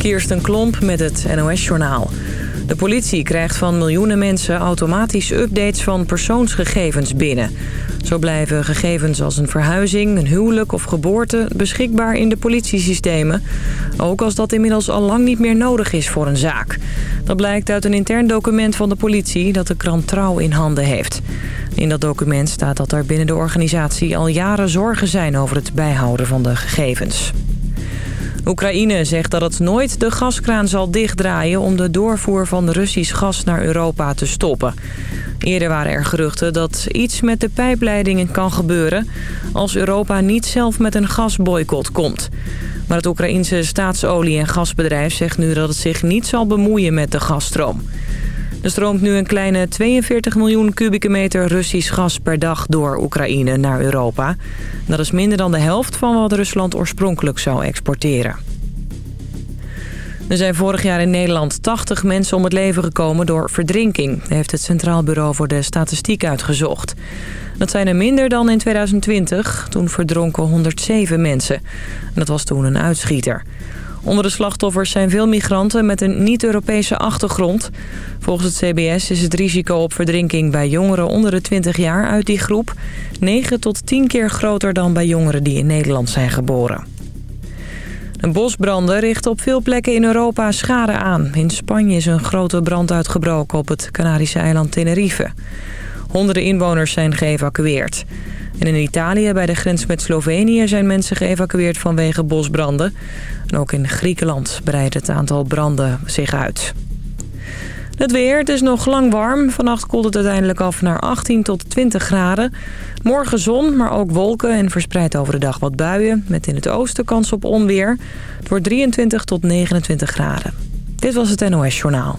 Kirsten Klomp met het NOS-journaal. De politie krijgt van miljoenen mensen automatisch updates van persoonsgegevens binnen. Zo blijven gegevens als een verhuizing, een huwelijk of geboorte beschikbaar in de politiesystemen. Ook als dat inmiddels al lang niet meer nodig is voor een zaak. Dat blijkt uit een intern document van de politie dat de krant Trouw in handen heeft. In dat document staat dat er binnen de organisatie al jaren zorgen zijn over het bijhouden van de gegevens. Oekraïne zegt dat het nooit de gaskraan zal dichtdraaien... om de doorvoer van Russisch gas naar Europa te stoppen. Eerder waren er geruchten dat iets met de pijpleidingen kan gebeuren... als Europa niet zelf met een gasboycott komt. Maar het Oekraïense staatsolie- en gasbedrijf zegt nu dat het zich niet zal bemoeien met de gasstroom. Er stroomt nu een kleine 42 miljoen kubieke meter Russisch gas per dag door Oekraïne naar Europa. Dat is minder dan de helft van wat Rusland oorspronkelijk zou exporteren. Er zijn vorig jaar in Nederland 80 mensen om het leven gekomen door verdrinking, heeft het Centraal Bureau voor de Statistiek uitgezocht. Dat zijn er minder dan in 2020, toen verdronken 107 mensen. En dat was toen een uitschieter. Onder de slachtoffers zijn veel migranten met een niet-Europese achtergrond. Volgens het CBS is het risico op verdrinking bij jongeren onder de 20 jaar uit die groep... 9 tot 10 keer groter dan bij jongeren die in Nederland zijn geboren. Een bosbranden richten op veel plekken in Europa schade aan. In Spanje is een grote brand uitgebroken op het Canarische eiland Tenerife. Honderden inwoners zijn geëvacueerd. En in Italië, bij de grens met Slovenië, zijn mensen geëvacueerd vanwege bosbranden. En ook in Griekenland breidt het aantal branden zich uit. Het weer, het is nog lang warm. Vannacht koelt het uiteindelijk af naar 18 tot 20 graden. Morgen zon, maar ook wolken en verspreid over de dag wat buien. Met in het oosten kans op onweer. Het wordt 23 tot 29 graden. Dit was het NOS Journaal.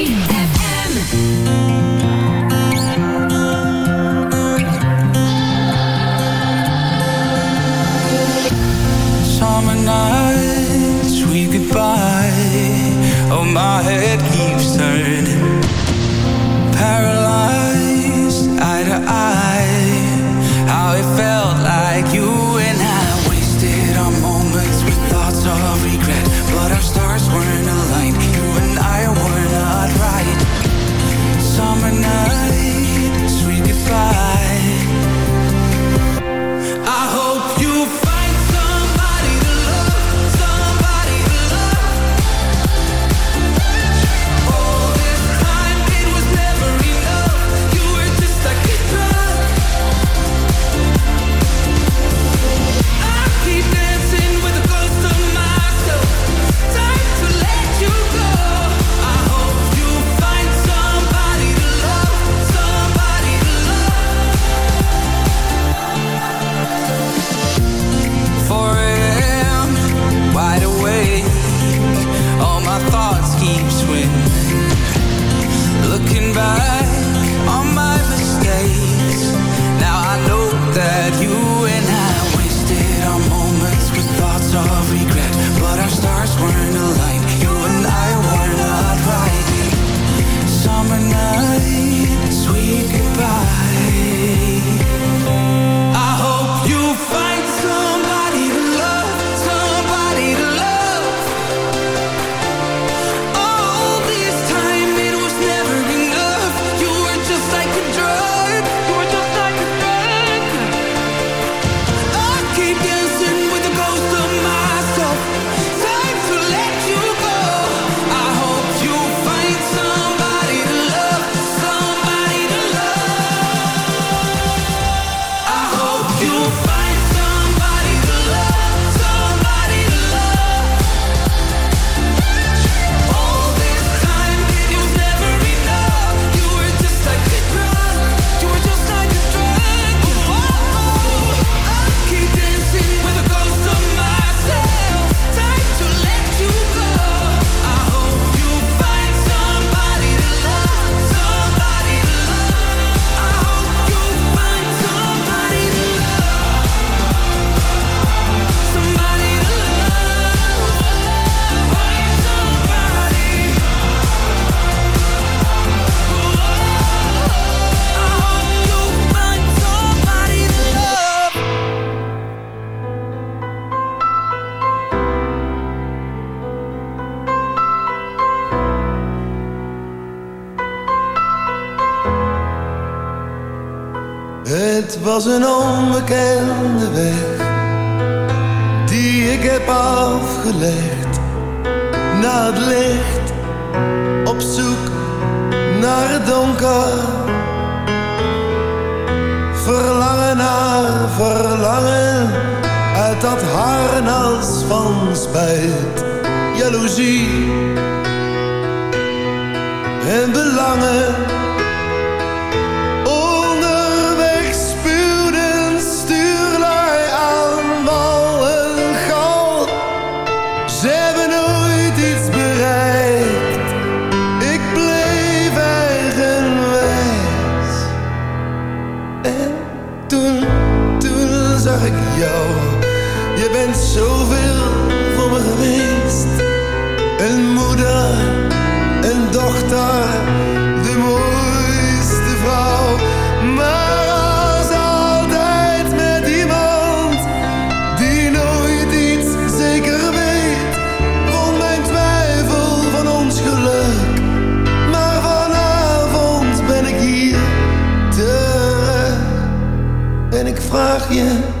Straat loopt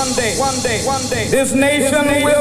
one day, one day, one day, this nation will.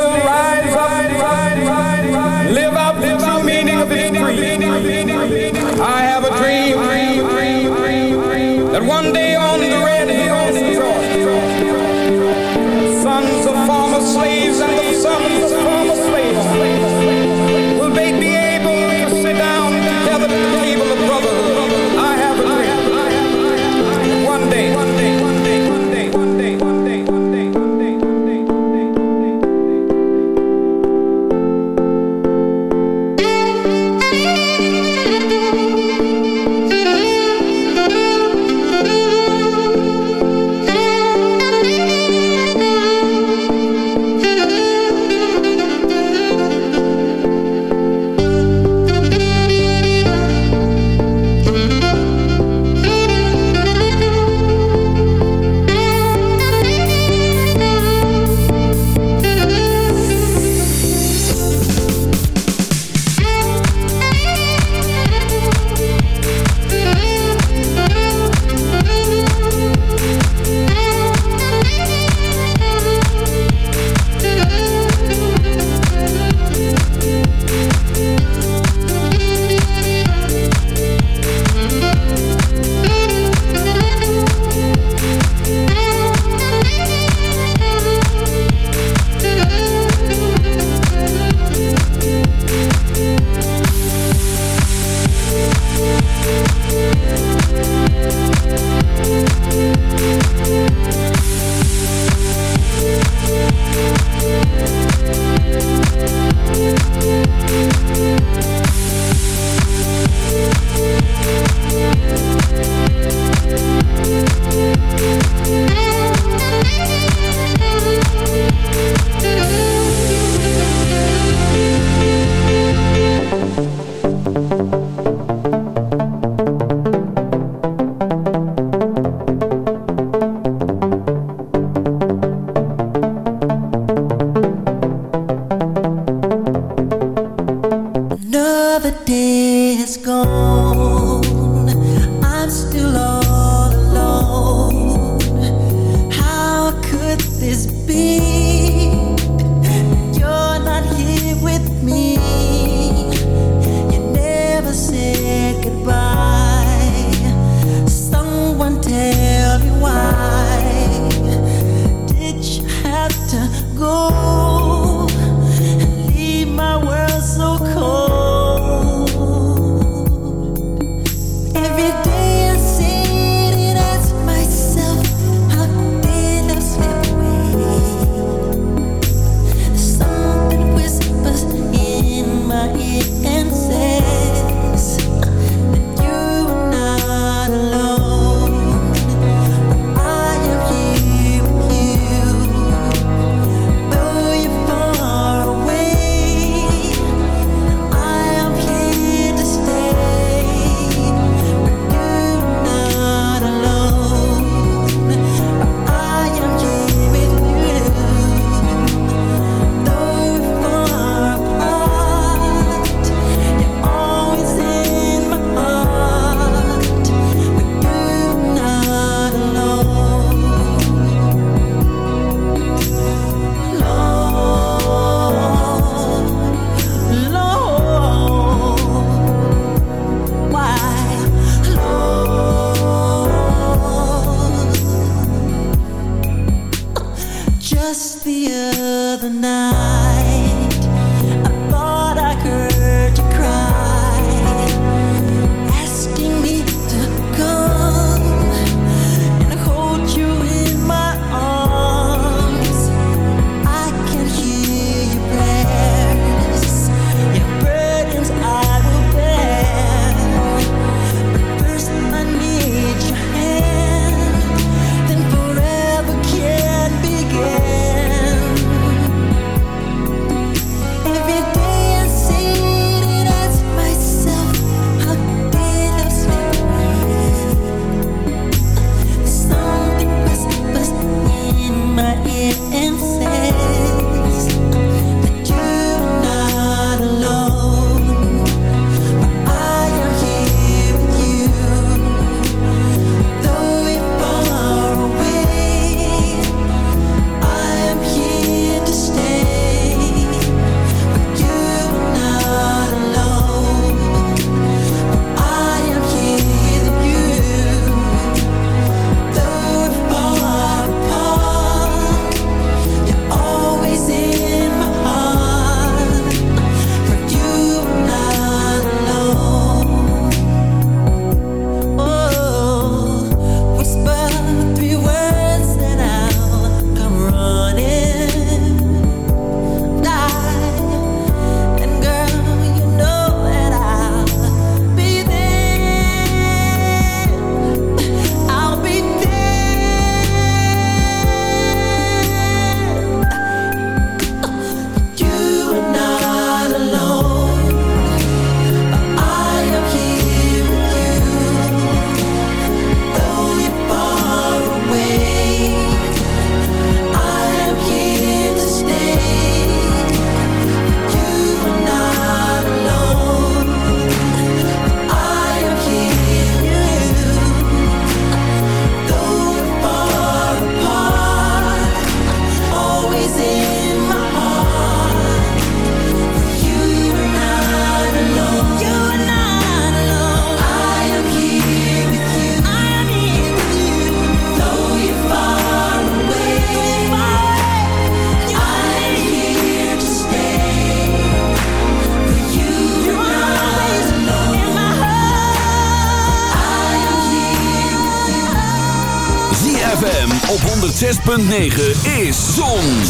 106.9 is Zon,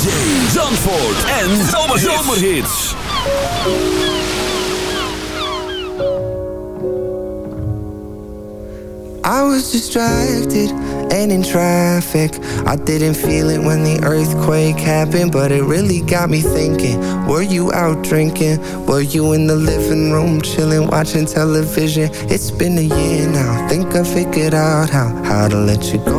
Zandvoort en Zomerhits. I was distracted and in traffic I didn't feel it when the earthquake happened But it really got me thinking Were you out drinking? Were you in the living room chilling watching television? It's been a year now Think I figured out how How to let you go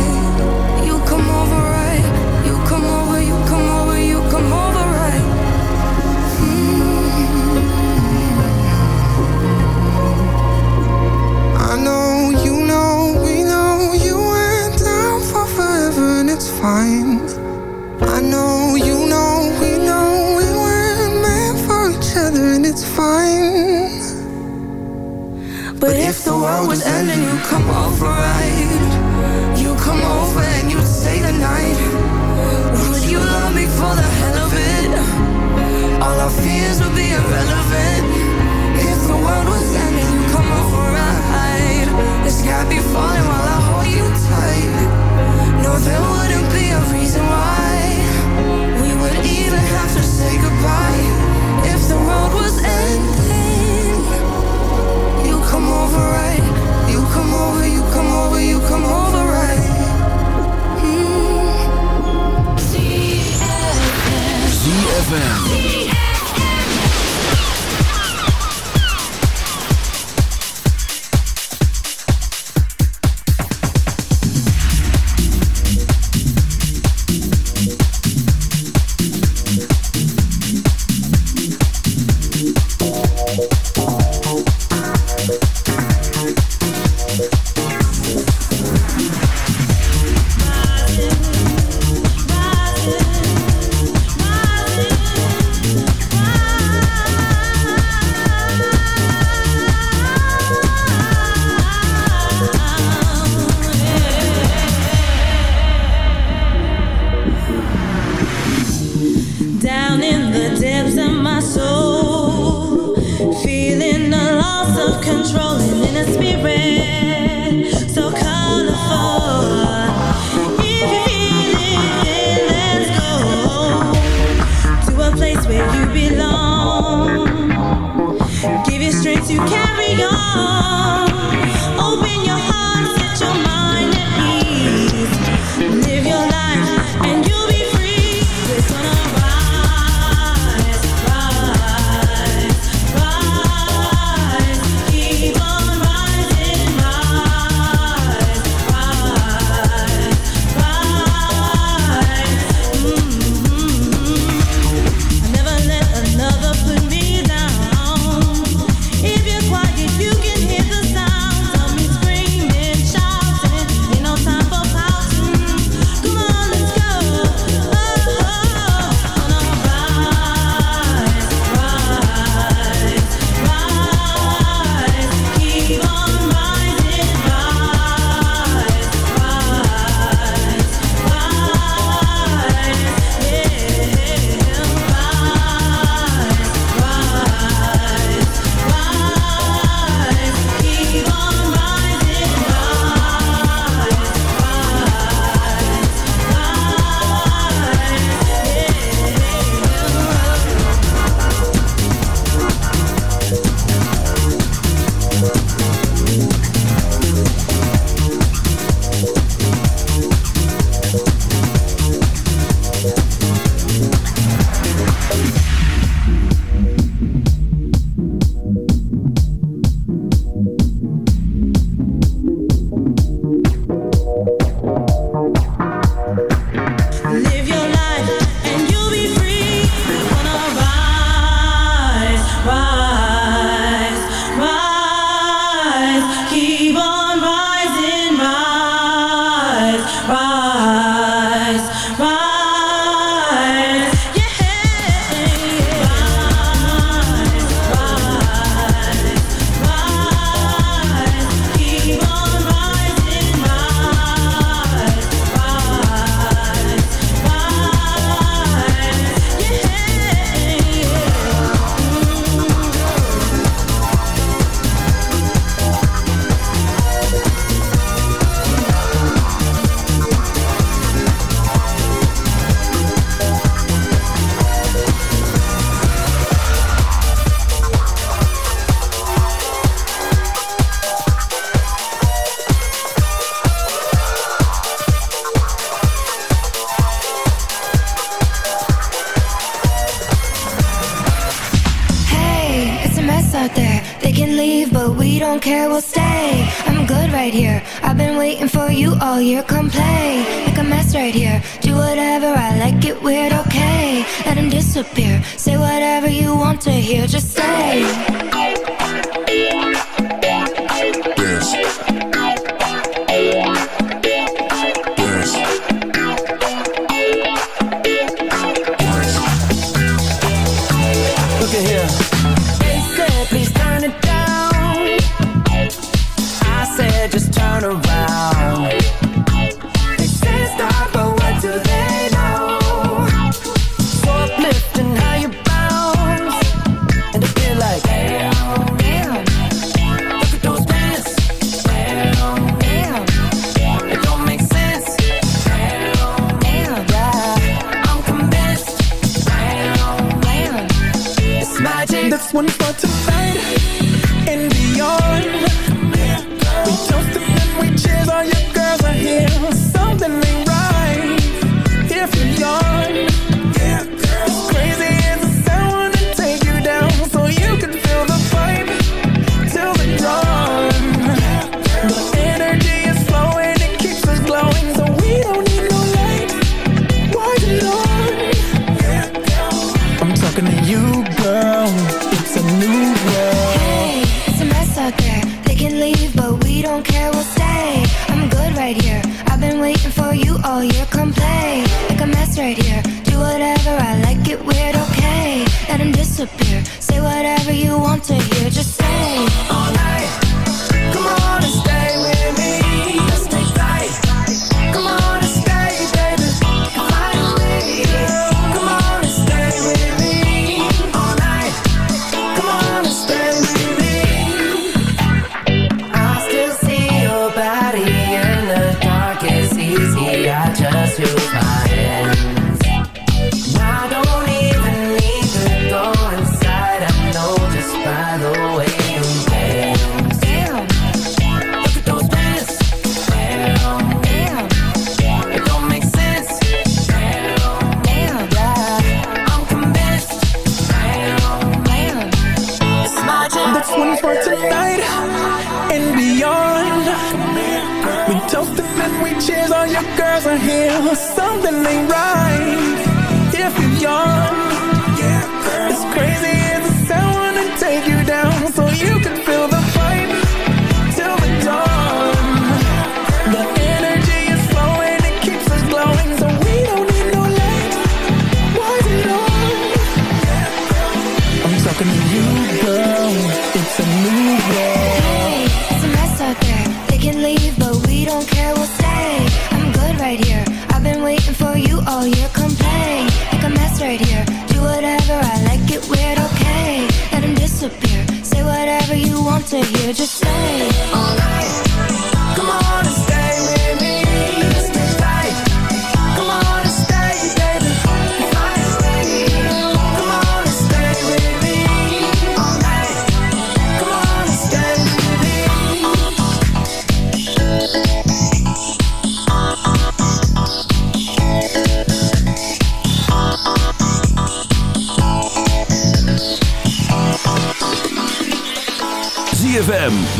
But if the world was ending, you come over, right? You come over stay the night. Would you love me for the hell of it? All our fears would be irrelevant. to hear just say.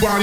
Van